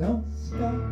Don't stop mm.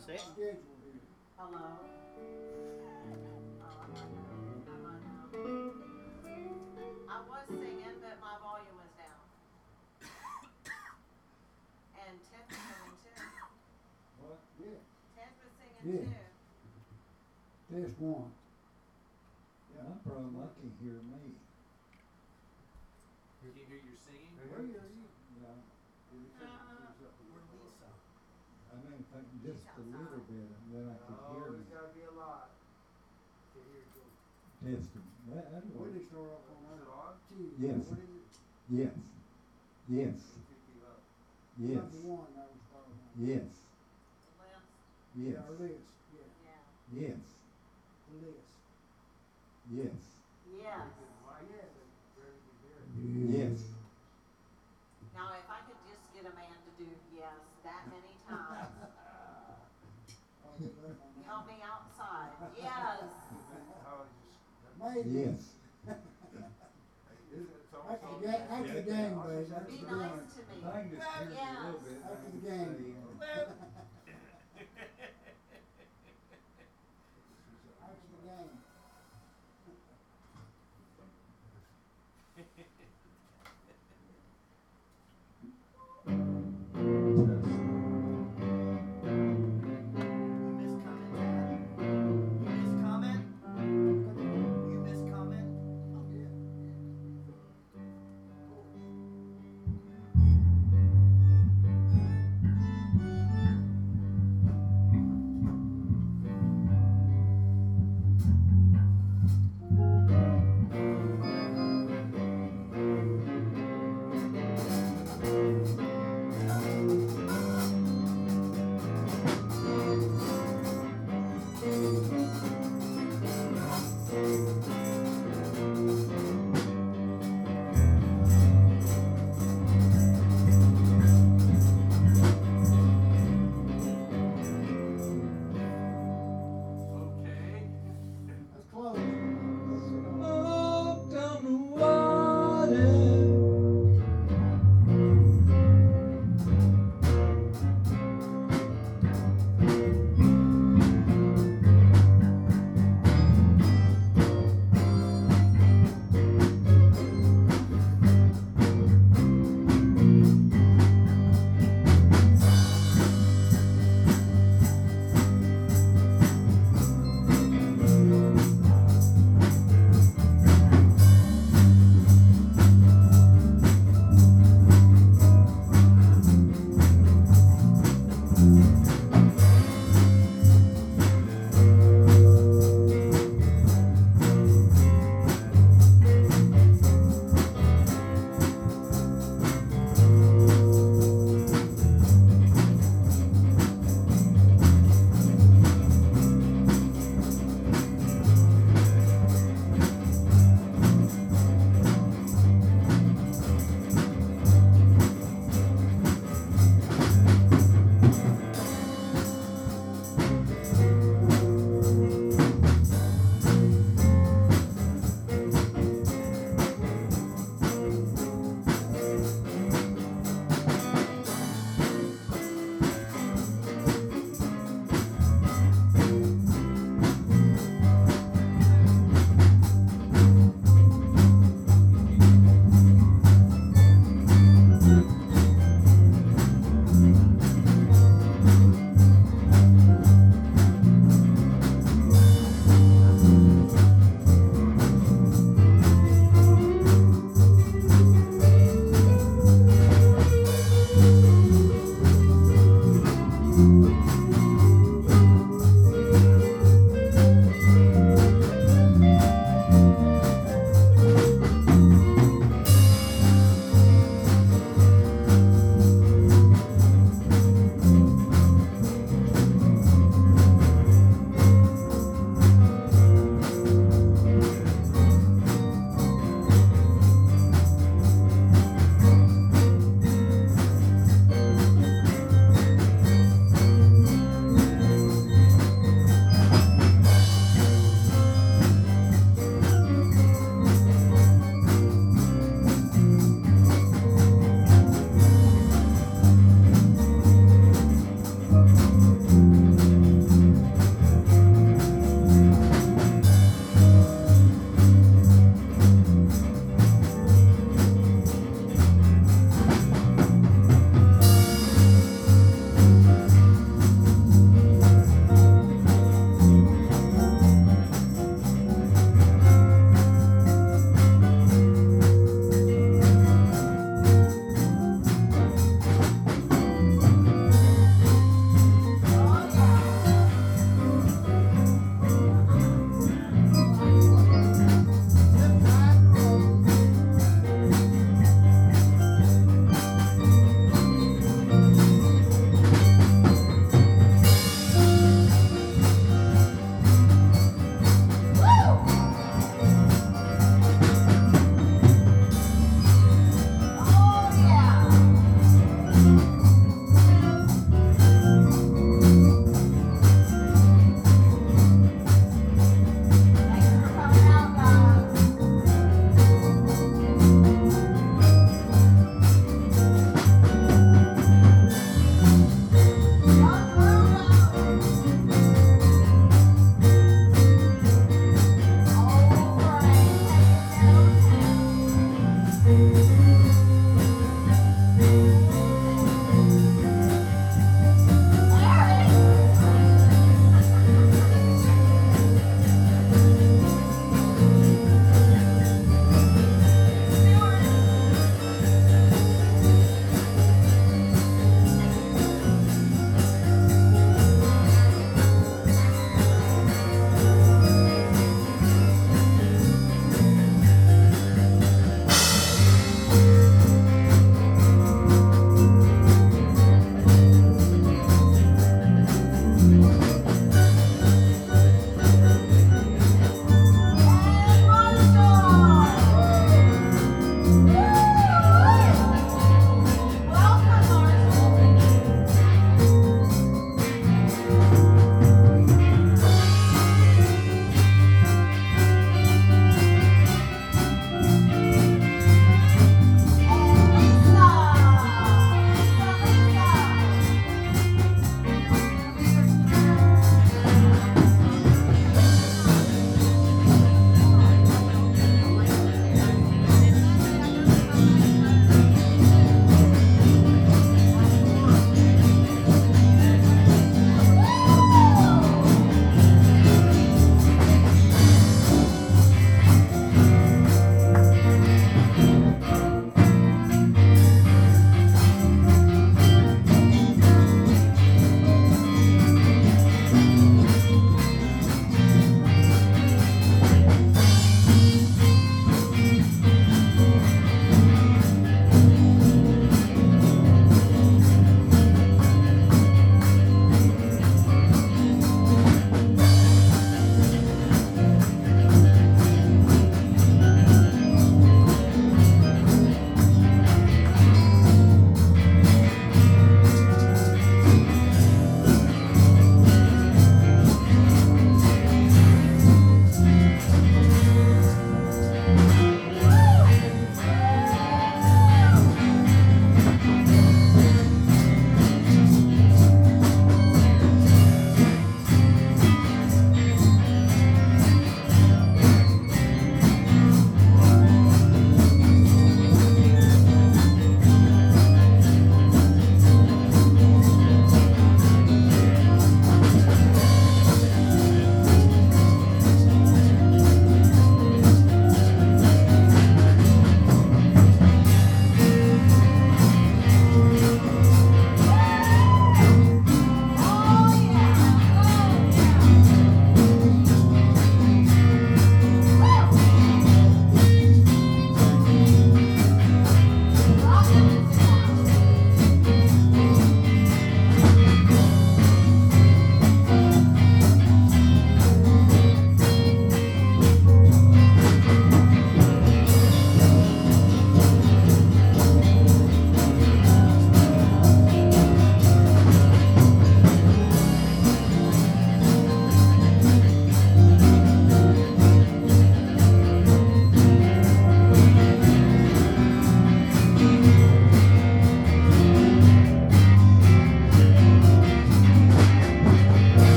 Of them it? Schedule here. Hello? Oh, I'm on now. I'm on now. I was singing, but my volume was down. And Tiff was singing too. What? Yeah, Tiff was singing Yeah. too. there's one. My problem, I can't hear me. Can you hear your singing? Where are you? Yeah, Where Lisa? I mean, if I can just a little bit, and then I could hear Oh, me. it's gotta be a lot. To hear you. Testing. That, that'll When work. they start up on that? Gee, Yes. What is it? Yes. Yes. Fifty up. Yes. Number one, that was part of. Yes. The list, Yes. Yeah, list, yeah, yeah. Yes. the list. Yes. Yes. Yeah, but very good. Yes. Now, if I could just get a man to do yes that many times, I'll get that one. help me outside, yes. Maybe. Yes. That's the game, that's the game, baby, Be nice to me. I can just hear you a little bit. I the game. say,